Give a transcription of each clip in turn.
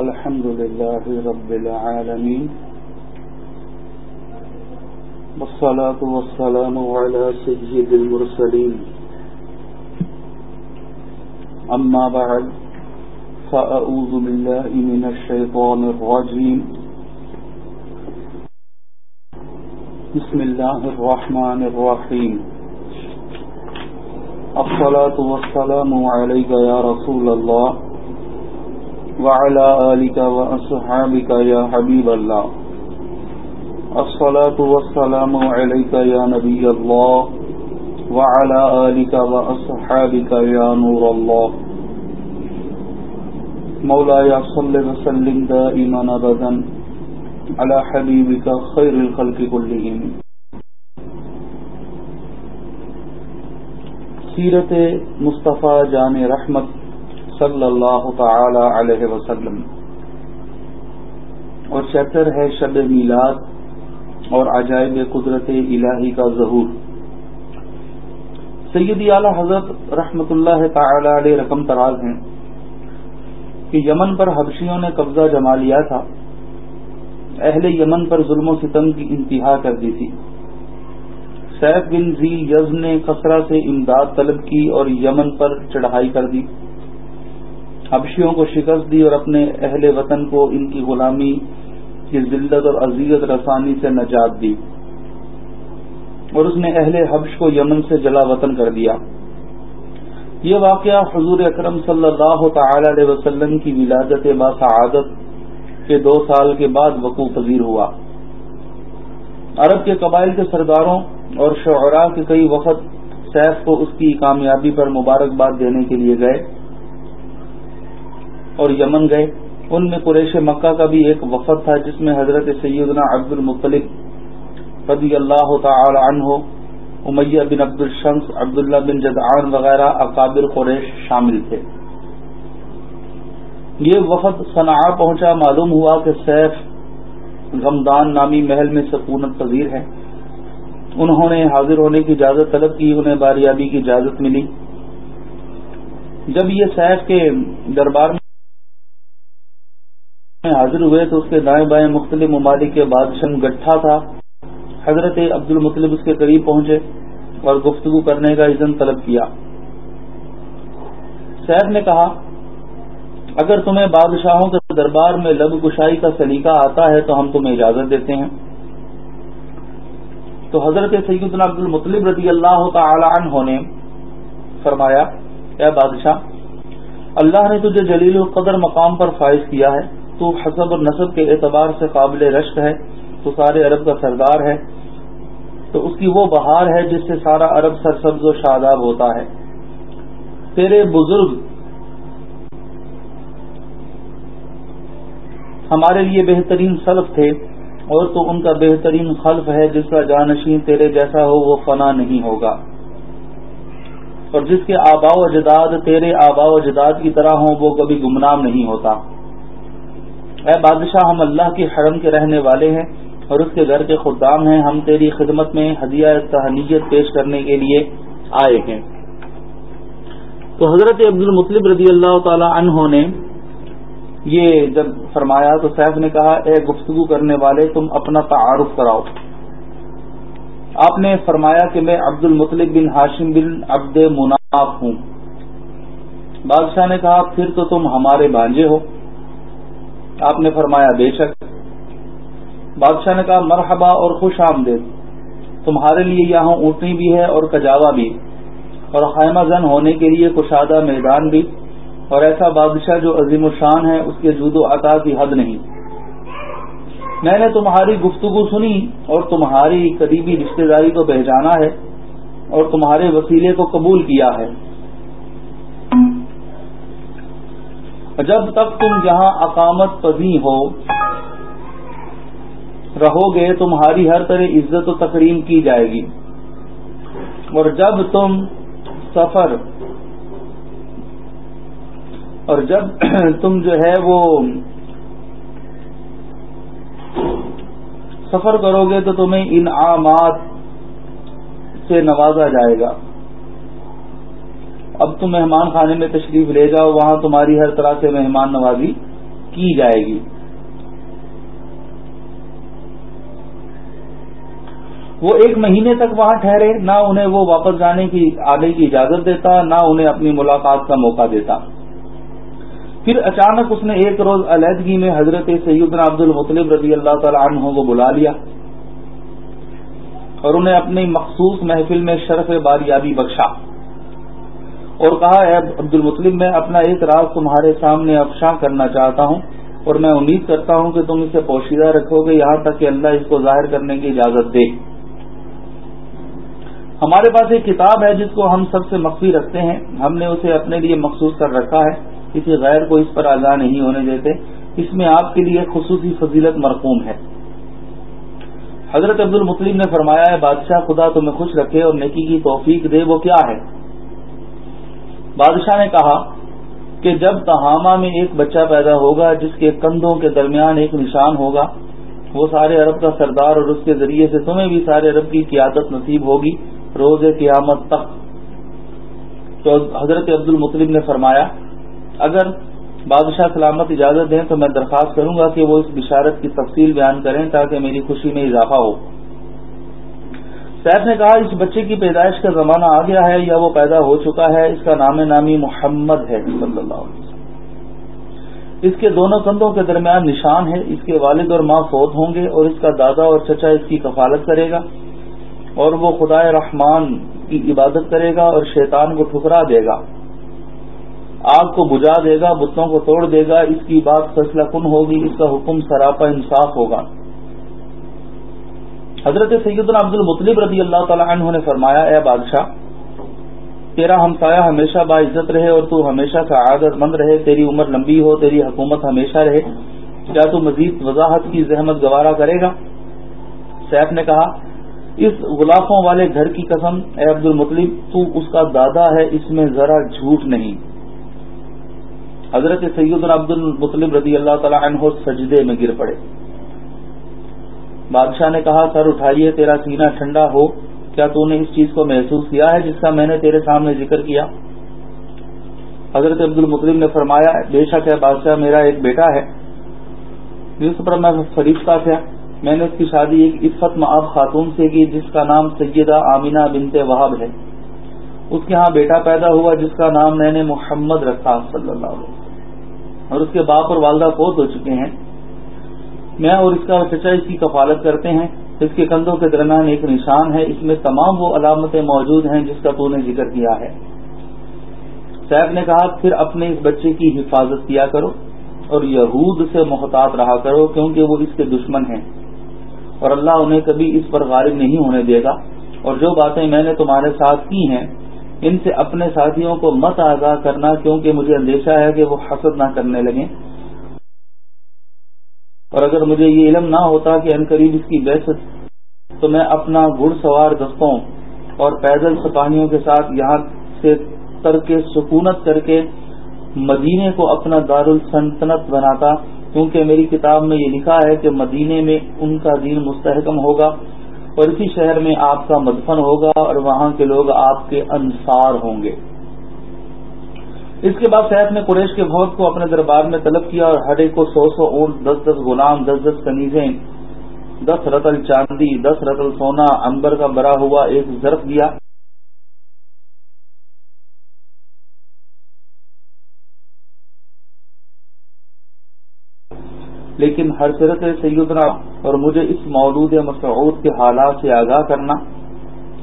الحمد لله رب العالمين والصلاة والسلام على سيد المرسلين. أما بعد، فأعوذ بالله من الشيطان الرجيم. بسم الله الرحمن الرحيم. الصلاة والسلام عليك يا رسول الله. وعلى آلك وأصحابك يا حبيب الله. الصلاة والسلام عليك يا نبي الله. وعلى آلك وأصحابك يا نور الله. مولاي صل وسلم دائما أبدا على حبيبك خير الخلق كلهم. سیرت مصطفیٰ جان رحمت صلی اللہ تعالی علیہ وسلم۔ اور چیپٹر ہے شب میلاد اور عجائب قدرت الہی کا ظہور۔ سیدی اعلی حضرت رحمت اللہ تعالی علیہ رقم تراز ہیں کہ یمن پر حبشیوں نے قبضہ جما لیا تھا۔ اہل یمن پر ظلم و ستم کی انتہا کر دی تھی۔ سیف بن زی یز نے خسرہ سے امداد طلب کی اور یمن پر چڑھائی کر دی۔ حبشیوں کو شکست دی اور اپنے اہل وطن کو ان کی غلامی کی ذلت اور عزیت رسانی سے نجات دی اور اس نے اہل حبش کو یمن سے جلا وطن کر دیا۔ یہ واقعہ حضور اکرم صلی اللہ تعالی علیہ وسلم کی ولادت باسعادت کے دو سال کے بعد وقوع پذیر ہوا۔ عرب کے قبائل کے سرداروں اور شعراء کے کئی وقت سیف کو اس کی کامیابی پر مبارکباد دینے کے لیے گئے۔ اور یمن گئے۔ ان میں قریش مکہ کا بھی ایک وفد تھا، جس میں حضرت سیدنا عبد المطلب رضی اللہ تعالی عنہ، امیہ بن عبد الشمس، عبداللہ بن جدعان وغیرہ اقابر قریش شامل تھے۔ یہ وفد صنعا پہنچا۔ معلوم ہوا کہ سیف غمدان نامی محل میں سکونت پذیر ہے انہوں نے حاضر ہونے کی اجازت طلب کی، انہیں باریابی کی اجازت ملی۔ جب یہ سیف کے دربار میں حاضر ہوئے تو اس کے دائیں بائیں مختلف ممالک کے بادشاہ گٹھا تھا۔ حضرت عبد المطلب اس کے قریب پہنچے اور گفتگو کرنے کا اذن طلب کیا۔ سیف نے کہا، اگر تمہیں بادشاہوں کے دربار میں لب کشائی کا سلیقہ آتا ہے تو ہم تمہیں اجازت دیتے ہیں۔ تو حضرت سیدنا عبد المطلب رضی اللہ تعالی عنہ نے فرمایا، اے بادشاہ، اللہ نے تجھے جلیل القدر مقام پر فائز کیا ہے۔ تو حسب اور نصب کے اعتبار سے قابل رشک ہے، تو سارے عرب کا سردار ہے۔ تو اس کی وہ بہار ہے جس سے سارا عرب سرسبز و شاداب ہوتا ہے۔ تیرے بزرگ ہمارے لیے بہترین سلف تھے اور تو ان کا بہترین خلف ہے، جس کا جانشین تیرے جیسا ہو، وہ فنا نہیں ہوگا۔ اور جس کے آبا و اجداد تیرے آبا و اجداد کی طرح ہوں، وہ کبھی گمنام نہیں ہوتا۔ اے بادشاہ، ہم اللہ کے حرم کے رہنے والے ہیں اور اس کے گھر کے خدام ہیں۔ ہم تیری خدمت میں ہدیہ تہنیت پیش کرنے کے لیے آئے ہیں۔ تو حضرت عبد المطلب رضی اللہ تعالی عنہ نے یہ جب فرمایا تو سیف نے کہا، اے گفتگو کرنے والے، تم اپنا تعارف کراؤ۔ آپ نے فرمایا کہ میں عبد المطلب بن ہاشم بن عبد مناف ہوں۔ بادشاہ نے کہا، پھر تو تم ہمارے بانجے ہو۔ آپ نے فرمایا، بے شک۔ بادشاہ نے کہا، مرحبا اور خوش آمدید۔ تمہارے لیے یہاں اونٹنی بھی ہے اور کجاوا بھی۔ اور خیمہ زن ہونے کے لیے کشادہ میدان بھی۔ اور ایسا بادشاہ جو عظیم الشان ہے، اس کے جود و عطا کی حد نہیں۔ میں نے تمہاری گفتگو سنی اور تمہاری قریبی رشتہ داری کو پہچانا ہے اور تمہارے وسیلے کو قبول کیا ہے۔ جب تک تم یہاں اقامت پذی ہو، رہو گے، تمہاری ہر طرح عزت و تقریم کی جائے گی۔ اور جب تم سفر، اور جب تم جو ہے وہ سفر کرو گے، تو تمہیں انعامات سے نوازا جائے گا۔ اب تم مہمان خانے میں تشریف لے جاؤ، وہاں تمہاری ہر طرح سے مہمان نوازی کی جائے گی۔ وہ ایک مہینے تک وہاں ٹھہرے، نہ انہیں وہ واپس جانے کی آنے کی اجازت دیتا، نہ انہیں اپنی ملاقات کا موقع دیتا۔ پھر اچانک اس نے ایک روز علیحدگی میں حضرت سیدنا عبد المطلب رضی اللہ تعالی عنہ کو بلا لیا اور انہیں اپنی مخصوص محفل میں شرف باریابی بخشا۔ اور کہا، اے عبد المطلب میں اپنا ایک راز تمہارے سامنے افشاں کرنا چاہتا ہوں اور میں امید کرتا ہوں کہ تم اسے پوشیدہ رکھو گے یہاں تک کہ اللہ اس کو ظاہر کرنے کی اجازت دے۔ ہمارے پاس ایک کتاب ہے جس کو ہم سب سے مخفی رکھتے ہیں۔ ہم نے اسے اپنے لیے مخصوص کر رکھا ہے۔ کسی غیر کو اس پر آگاہ نہیں ہونے دیتے۔ اس میں آپ کے لیے خصوصی فضیلت مرقوم ہے۔ حضرت عبد المسلم نے فرمایا ہے بادشاہ، خدا تمہیں خوش رکھے اور نیکی کی توفیق دے، وہ کیا ہے؟ بادشاہ نے کہا کہ جب تہامہ میں ایک بچہ پیدا ہوگا جس کے کندھوں کے درمیان ایک نشان ہوگا، وہ سارے عرب کا سردار اور اس کے ذریعے سے تمہیں بھی سارے عرب کی قیادت نصیب ہوگی روز قیامت تک۔ تو حضرت عبد المطلب نے فرمایا، اگر بادشاہ سلامت اجازت دیں تو میں درخواست کروں گا کہ وہ اس بشارت کی تفصیل بیان کریں تاکہ میری خوشی میں اضافہ ہو۔ سیف نے کہا، اس بچے کی پیدائش کا زمانہ آ گیا ہے یا وہ پیدا ہو چکا ہے، اس کا نام نامی محمد ہے، صلی اللہ علیہ وسلم۔ اس کے دونوں کندھوں کے درمیان نشان ہے، اس کے والد اور ماں فوت ہوں گے اور اس کا دادا اور چچا اس کی کفالت کرے گا اور وہ خدا رحمان کی عبادت کرے گا اور شیطان کو ٹھکرا دے گا۔ آگ کو بجا دے گا، بتوں کو توڑ دے گا، اس کی بات فیصلہ کن ہوگی، اس کا حکم سراپا انصاف ہوگا۔ حضرت سید عبد المطلب رضی اللہ تعالیٰ عنہ نے فرمایا، اے بادشاہ، تیرا ہمسایہ ہمیشہ باعزت رہے اور تو ہمیشہ سعادت مند رہے، تیری عمر لمبی ہو، تیری حکومت ہمیشہ رہے، کیا تو مزید وضاحت کی زحمت گوارا کرے گا؟ سیف نے کہا، اس غلافوں والے گھر کی قسم، اے عبد المطلب تو اس کا دادا ہے، اس میں ذرا جھوٹ نہیں۔ حضرت سید عبد المطلب رضی اللہ تعالی عنہ سجدے میں گر پڑے۔ بادشاہ نے کہا، سر اٹھائیے، تیرا سینہ ٹھنڈا ہو۔ کیا تو نے اس چیز کو محسوس کیا ہے جس کا میں نے تیرے سامنے ذکر کیا؟ حضرت عبد المطلب نے فرمایا، بے شک ہے بادشاہ، میرا ایک بیٹا ہے۔ جس پر میں فریفتہ تھا۔ میں نے اس کی شادی ایک عفت معاف خاتون سے کی جس کا نام سیدہ آمینہ بنت وہاب ہے۔ اس کے ہاں بیٹا پیدا ہوا جس کا نام میں نے محمد رکھا صلی اللہ علیہ وسلم۔ اور اس کے باپ اور والدہ فوت ہو چکے ہیں۔ میں اور اس کا چچا اس کی کفالت کرتے ہیں۔ اس کے کندھوں کے درمیان ایک نشان ہے۔ اس میں تمام وہ علامتیں موجود ہیں جس کا تو نے ذکر کیا ہے۔ سیف نے کہا، پھر اپنے اس بچے کی حفاظت کیا کرو اور یہود سے محتاط رہا کرو کیونکہ وہ اس کے دشمن ہیں۔ اور اللہ انہیں کبھی اس پر غالب نہیں ہونے دے گا۔ اور جو باتیں میں نے تمہارے ساتھ کی ہیں، ان سے اپنے ساتھیوں کو مت آگاہ کرنا کیونکہ مجھے اندیشہ ہے کہ وہ حسد نہ کرنے لگیں۔ اور اگر مجھے یہ علم نہ ہوتا کہ ان قریب اس کی بحث تو میں اپنا گھڑ سوار دستوں اور پیدل سپاہیوں کے ساتھ یہاں سے ترک سکونت کر کے مدینے کو اپنا دار السلطنت بناتا، کیونکہ میری کتاب میں یہ لکھا ہے کہ مدینے میں ان کا دین مستحکم ہوگا اور اسی شہر میں آپ کا مدفن ہوگا اور وہاں کے لوگ آپ کے انصار ہوں گے۔ اس کے بعد سیف نے قریش کے بہت کو اپنے دربار میں طلب کیا اور ہر ایک کو سو سو اونٹ، دس دس غلام، دس دس کنیزیں، دس رتل چاندی، دس رتل سونا امبر کا بڑا ہوا ایک ضرف دیا۔ لیکن ہر صرت سیدنا اور مجھے اس مولود مسعود کے حالات سے آگاہ کرنا،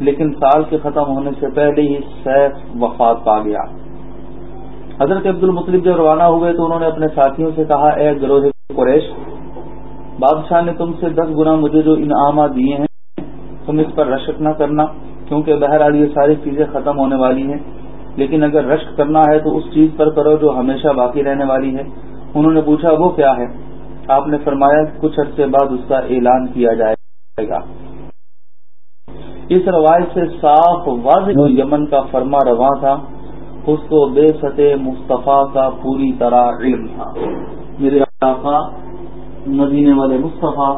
لیکن سال کے ختم ہونے سے پہلے ہی سیف وفات پا گیا۔ حضرت عبد المطلب جب روانہ ہوئے تو انہوں نے اپنے ساتھیوں سے کہا، اے گروہ قریش، بادشاہ نے تم سے دس گنا مجھے جو انعامات دیے ہیں، تم اس پر رشک نہ کرنا، کیونکہ بہرحال یہ ساری چیزیں ختم ہونے والی ہیں۔ لیکن اگر رشک کرنا ہے تو اس چیز پر کرو جو ہمیشہ باقی رہنے والی ہے۔ انہوں نے پوچھا، وہ کیا ہے؟ آپ نے فرمایا، کچھ عرصے بعد اس کا اعلان کیا جائے گا۔ اس روایت سے صاف واضح یمن کا فرما رواں تھا۔ اس کو بے سطح مصطفیٰ کا پوری طرح علم تھا۔ میرے آقا، مدینے والے مصطفیٰ،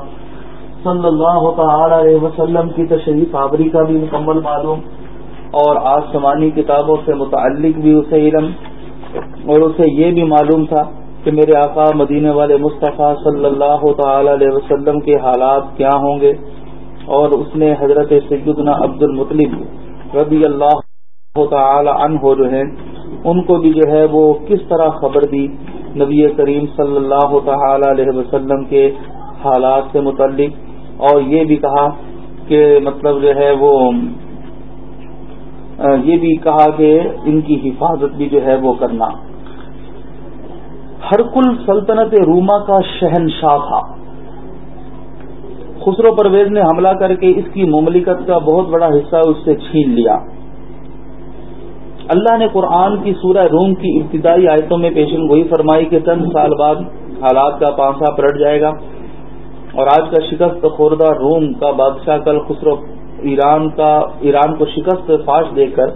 صلی اللہ تعالی علیہ وسلم کی تشریف آبری کا بھی مکمل معلوم اور آسمانی کتابوں سے متعلق بھی اسے علم اور اسے یہ بھی معلوم تھا کہ میرے آقا، مدینے والے مصطفیٰ صلی اللہ تعالی علیہ وسلم کے حالات کیا ہوں گے اور اس نے حضرت سیدنا عبد المطلب رضی اللہ تعالی عنہ جو ہیں، ان کو بھی جو ہے وہ کس طرح خبر دی نبی کریم صلی اللہ تعالی علیہ وسلم کے حالات سے متعلق؟ اور یہ بھی کہا کہ مطلب جو ہے وہ یہ بھی کہا کہ ان کی حفاظت بھی جو ہے وہ کرنا۔ ہر کل سلطنت روما کا شہنشاہ تھا۔ خسرو پرویز نے حملہ کر کے اس کی مملکت کا بہت بڑا حصہ اس سے چھین لیا۔ اللہ نے قرآن کی سورہ روم کی ابتدائی آیتوں میں پیشن گوئی فرمائی کہ چند سال بعد حالات کا پانسا پلٹ جائے گا۔ اور آج کا شکست خوردہ روم کا بادشاہ کل خسرو ایران کا، ایران کو شکست فاش دے کر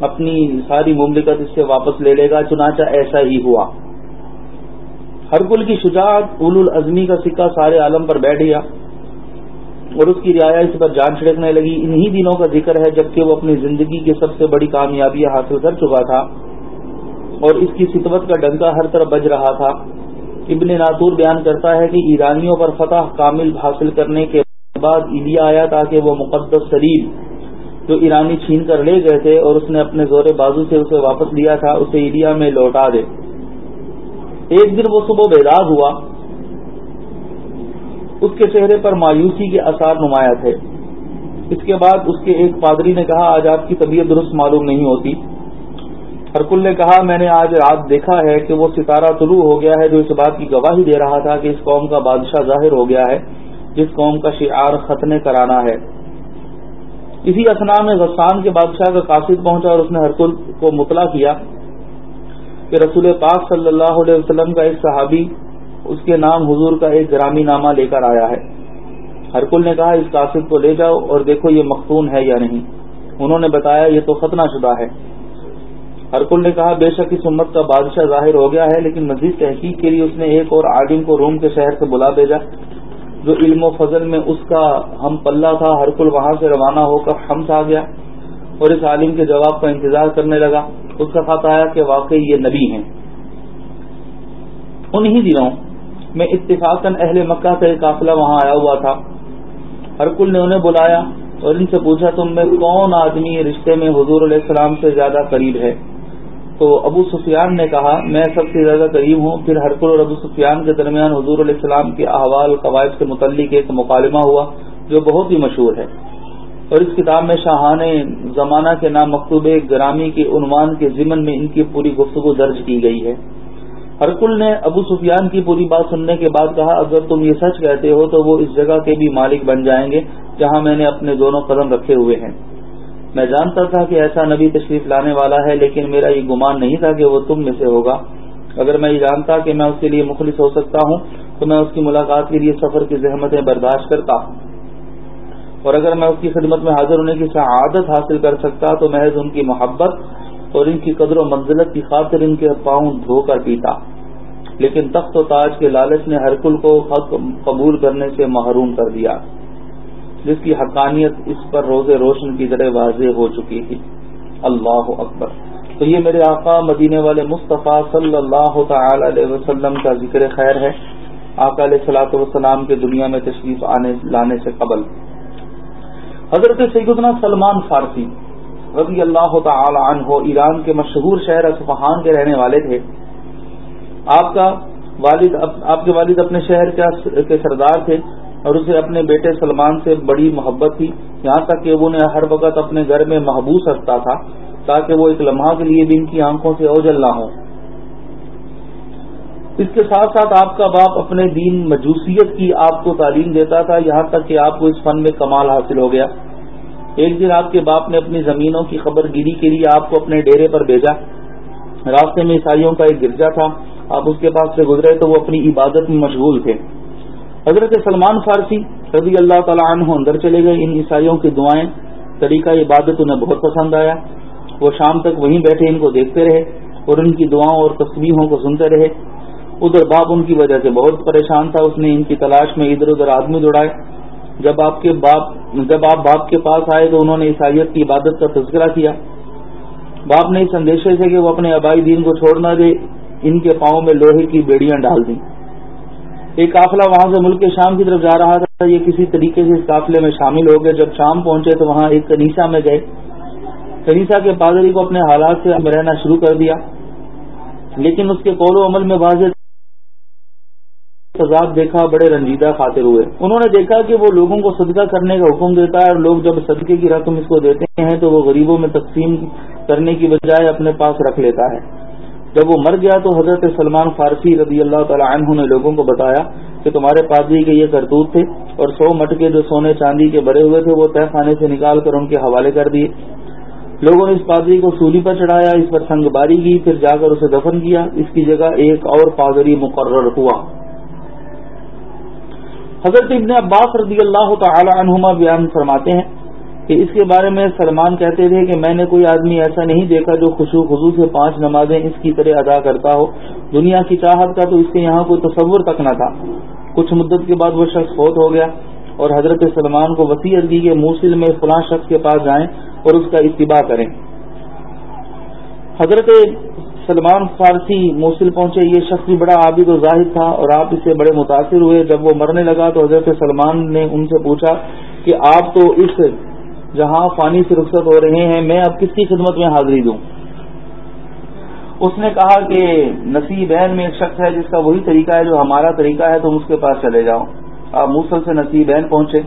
اپنی ساری مملکت اس سے واپس لے لے گا، چنانچہ ایسا ہی ہوا۔ ہر کل کی شجاعت اول العزمی کا سکہ سارے عالم پر بیٹھ گیا۔ اور اس کی رعایا اس پر جان چھڑکنے لگی۔ انہی دنوں کا ذکر ہے جبکہ وہ اپنی زندگی کی سب سے بڑی کامیابیاں حاصل کر چکا تھا۔ اور اس کی سطوت کا ڈنکا ہر طرف بج رہا تھا۔ ابن ناتور بیان کرتا ہے کہ ایرانیوں پر فتح کامل حاصل کرنے کے بعد انڈیا آیا تاکہ وہ مقدس سلیم جو ایرانی چھین کر لے گئے تھے اور اس نے اپنے زور بازو سے اسے واپس لیا تھا، اسے انڈیا میں لوٹا دے۔ ایک دن وہ صبح بیدار ہوا۔ اس کے چہرے پر مایوسی کے اثار نمایاں تھے۔ اس کے بعد اس کے ایک پادری نے کہا، آج آپ کی طبیعت درست معلوم نہیں ہوتی۔ ہرکل نے کہا، میں نے آج رات دیکھا ہے کہ وہ ستارہ طلوع ہو گیا ہے جو اس بات کی گواہی دے رہا تھا کہ اس قوم کا بادشاہ ظاہر ہو گیا ہے، جس قوم کا شعار ختنے کرانا ہے۔ اسی اسنا میں غسان کے بادشاہ کا قاصد پہنچا اور اس نے ہرکل کو مطلع کیا کہ رسول پاک صلی اللہ علیہ وسلم کا ایک صحابی اس کے نام حضور کا ایک گرامی نامہ لے کر آیا ہے۔ ہر کل نے کہا، اس قاصد کو لے جاؤ اور دیکھو یہ مختون ہے یا نہیں۔ انہوں نے بتایا، یہ تو ختنہ شدہ ہے۔ ہر کل نے کہا، بے شک اس امت کا بادشاہ ظاہر ہو گیا ہے، لیکن مزید تحقیق کے لیے اس نے ایک اور عالم کو روم کے شہر سے بلا بھیجا، جو علم و فضل میں اس کا ہم پلہ تھا۔ ہر کل وہاں سے روانہ ہو کر ہم آ گیا اور اس عالم کے جواب کا انتظار کرنے لگا۔ اس کا خط آیا کہ واقعی یہ نبی ہیں۔ انہی دنوں میں اتفاقاً اہل مکہ کا ایک قافلہ وہاں آیا ہوا تھا۔ ہر کل نے انہیں بلایا اور ان سے پوچھا، تم میں کون آدمی رشتے میں حضور علیہ السلام سے زیادہ قریب ہے؟ تو ابو سفیان نے کہا، میں سب سے زیادہ قریب ہوں۔ پھر ہرکل اور ابو سفیان کے درمیان حضور علیہ السلام کے احوال، قواعد کے متعلق ایک مکالمہ ہوا جو بہت ہی مشہور ہے۔ اور اس کتاب میں شاہان زمانہ کے نام مکتوب گرامی کے عنوان کے ضمن میں ان کی پوری گفتگو درج کی گئی ہے۔ ہرکل نے ابو سفیان کی پوری بات سننے کے بعد کہا، اگر تم یہ سچ کہتے ہو تو وہ اس جگہ کے بھی مالک بن جائیں گے جہاں میں نے اپنے دونوں قدم رکھے ہوئے ہیں۔ میں جانتا تھا کہ ایسا نبی تشریف لانے والا ہے، لیکن میرا یہ گمان نہیں تھا کہ وہ تم میں سے ہوگا۔ اگر میں یہ جانتا کہ میں اس کے لیے مخلص ہو سکتا ہوں، تو میں اس کی ملاقات کے لیے سفر کی زحمتیں برداشت کرتا۔ اور اگر میں اس کی خدمت میں حاضر ہونے کی سعادت حاصل کر سکتا، تو محض ان کی محبت اور ان کی قدر و منزلت کی خاطر ان کے پاؤں دھو کر پیتا۔ لیکن تخت و تاج کے لالچ نے ہر کل کو حق قبول کرنے سے محروم کر دیا، جس کی حقانیت اس پر روز روشن کی طرح واضح ہو چکی تھی۔ اللہ اکبر۔ تو یہ میرے آقا مدینے والے مصطفیٰ صلی اللہ تعالی علیہ وسلم کا ذکر خیر ہے۔ آقا علیہ سلاۃ وسلام کے دنیا میں تشریف آنے، لانے سے قبل۔ حضرت سیدنا سلمان فارسی۔ رضی اللہ تعالی عنہ، ایران کے مشہور شہر اصفہان کے رہنے والے تھے۔ آپ کا والد، آپ کے والد اپنے شہر کے سردار تھے اور اسے اپنے بیٹے سلمان سے بڑی محبت تھی۔ یہاں تک کہ وہ انہیں ہر وقت اپنے گھر میں محبوس رکھتا تھا تاکہ وہ ایک لمحہ کے لیے بھی ان کی آنکھوں سے اوجل نہ ہو اس کے ساتھ ساتھ آپ کا باپ اپنے دین، مجوسیت کی آپ کو تعلیم دیتا تھا۔ یہاں تک کہ آپ کو اس فن میں کمال حاصل ہو گیا۔ ایک دن آپ کے باپ نے اپنی زمینوں کی خبر گیری کے لیے آپ کو اپنے ڈیرے پر بھیجا۔ راستے میں عیسائیوں کا ایک گرجا تھا۔ آپ اس کے پاس سے گزرے تو وہ اپنی عبادت میں مشغول تھے۔ حضرت سلمان فارسی رضی اللہ تعالیٰ عنہ اندر چلے گئے۔ ان عیسائیوں کی دعائیں، طریقہ عبادت انہیں بہت پسند آیا۔ وہ شام تک وہیں بیٹھے، ان کو دیکھتے رہے اور ان کی دعاؤں اور تصویروں کو سنتے رہے۔ ادھر باپ ان کی وجہ سے بہت پریشان تھا۔ اس نے ان کی تلاش میں ادھر ادھر آدمی دوڑائے۔ جب آپ کے باپ جب آپ باپ کے پاس آئے تو انہوں نے عیسائیت کی عبادت کا تذکرہ کیا۔ باپ نے اس اندیشے سے کہ وہ اپنے آبائی دین کو چھوڑ نہ دے، ان کے پاؤں میں لوہے کی بیڑیاں ڈال دیں۔ ایک قافلہ وہاں سے ملک کے شام کی طرف جا رہا تھا، یہ کسی طریقے سے اس قافلے میں شامل ہو گئے۔ جب شام پہنچے تو وہاں ایک کنیسا میں گئے۔ کنیسا کے پادری کو اپنے حالات سے رہنا شروع کر دیا۔ لیکن اس کے قول و عمل میں واضح تضاد دیکھا، بڑے رنجیدہ خاطر ہوئے۔ انہوں نے دیکھا کہ وہ لوگوں کو صدقہ کرنے کا حکم دیتا ہے اور لوگ جب صدقے کی رقم اس کو دیتے ہیں تو وہ غریبوں میں تقسیم کرنے کی بجائے اپنے پاس رکھ لیتا ہے۔ جب وہ مر گیا تو حضرت سلمان فارسی رضی اللہ تعالی عنہ نے لوگوں کو بتایا کہ تمہارے پادری کے یہ کرتوت تھے اور سو مٹکے جو سونے چاندی کے بڑے ہوئے تھے وہ طے خانے سے نکال کر ان کے حوالے کر دیے۔ لوگوں نے اس پادری کو سولی پر چڑھایا، اس پر سنگ باری کی، پھر جا کر اسے دفن کیا۔ اس کی جگہ ایک اور پادری مقرر ہوا۔ حضرت ابن عباس رضی اللہ تعالی عنہما بیان فرماتے ہیں کہ اس کے بارے میں سلمان کہتے تھے کہ میں نے کوئی آدمی ایسا نہیں دیکھا جو خوشو خزو سے پانچ نمازیں اس کی طرح ادا کرتا ہو۔ دنیا کی چاہت کا تو اس کے یہاں کوئی تصور تک نہ تھا۔ کچھ مدت کے بعد وہ شخص فوت ہو گیا اور حضرت سلمان کو وسیعت کی کہ موصل میں فلاں شخص کے پاس جائیں اور اس کا اتباع کریں۔ حضرت سلمان فارسی موصل پہنچے، یہ شخص بھی بڑا عابد و ظاہر تھا اور آپ اس سے بڑے متاثر ہوئے۔ جب وہ مرنے لگا تو حضرت سلمان نے ان سے پوچھا کہ آپ تو اس جہاں فانی سے رخصت ہو رہے ہیں، میں اب کس کی خدمت میں حاضری دوں؟ اس نے کہا کہ نصیبین میں ایک شخص ہے جس کا وہی طریقہ ہے جو ہمارا طریقہ ہے، تم اس کے پاس چلے جاؤ۔ آپ موسل سے نصیبین پہنچے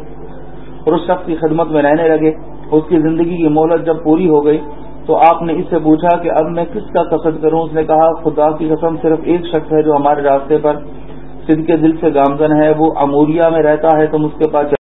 اور اس شخص کی خدمت میں رہنے لگے۔ اس کی زندگی کی مہلت جب پوری ہو گئی تو آپ نے اس سے پوچھا کہ اب میں کس کا قصد کروں؟ اس نے کہا، خدا کی قسم صرف ایک شخص ہے جو ہمارے راستے پر سدھ کے دل سے گامزن ہے، وہ اموریا میں رہتا ہے، تم اس کے پاس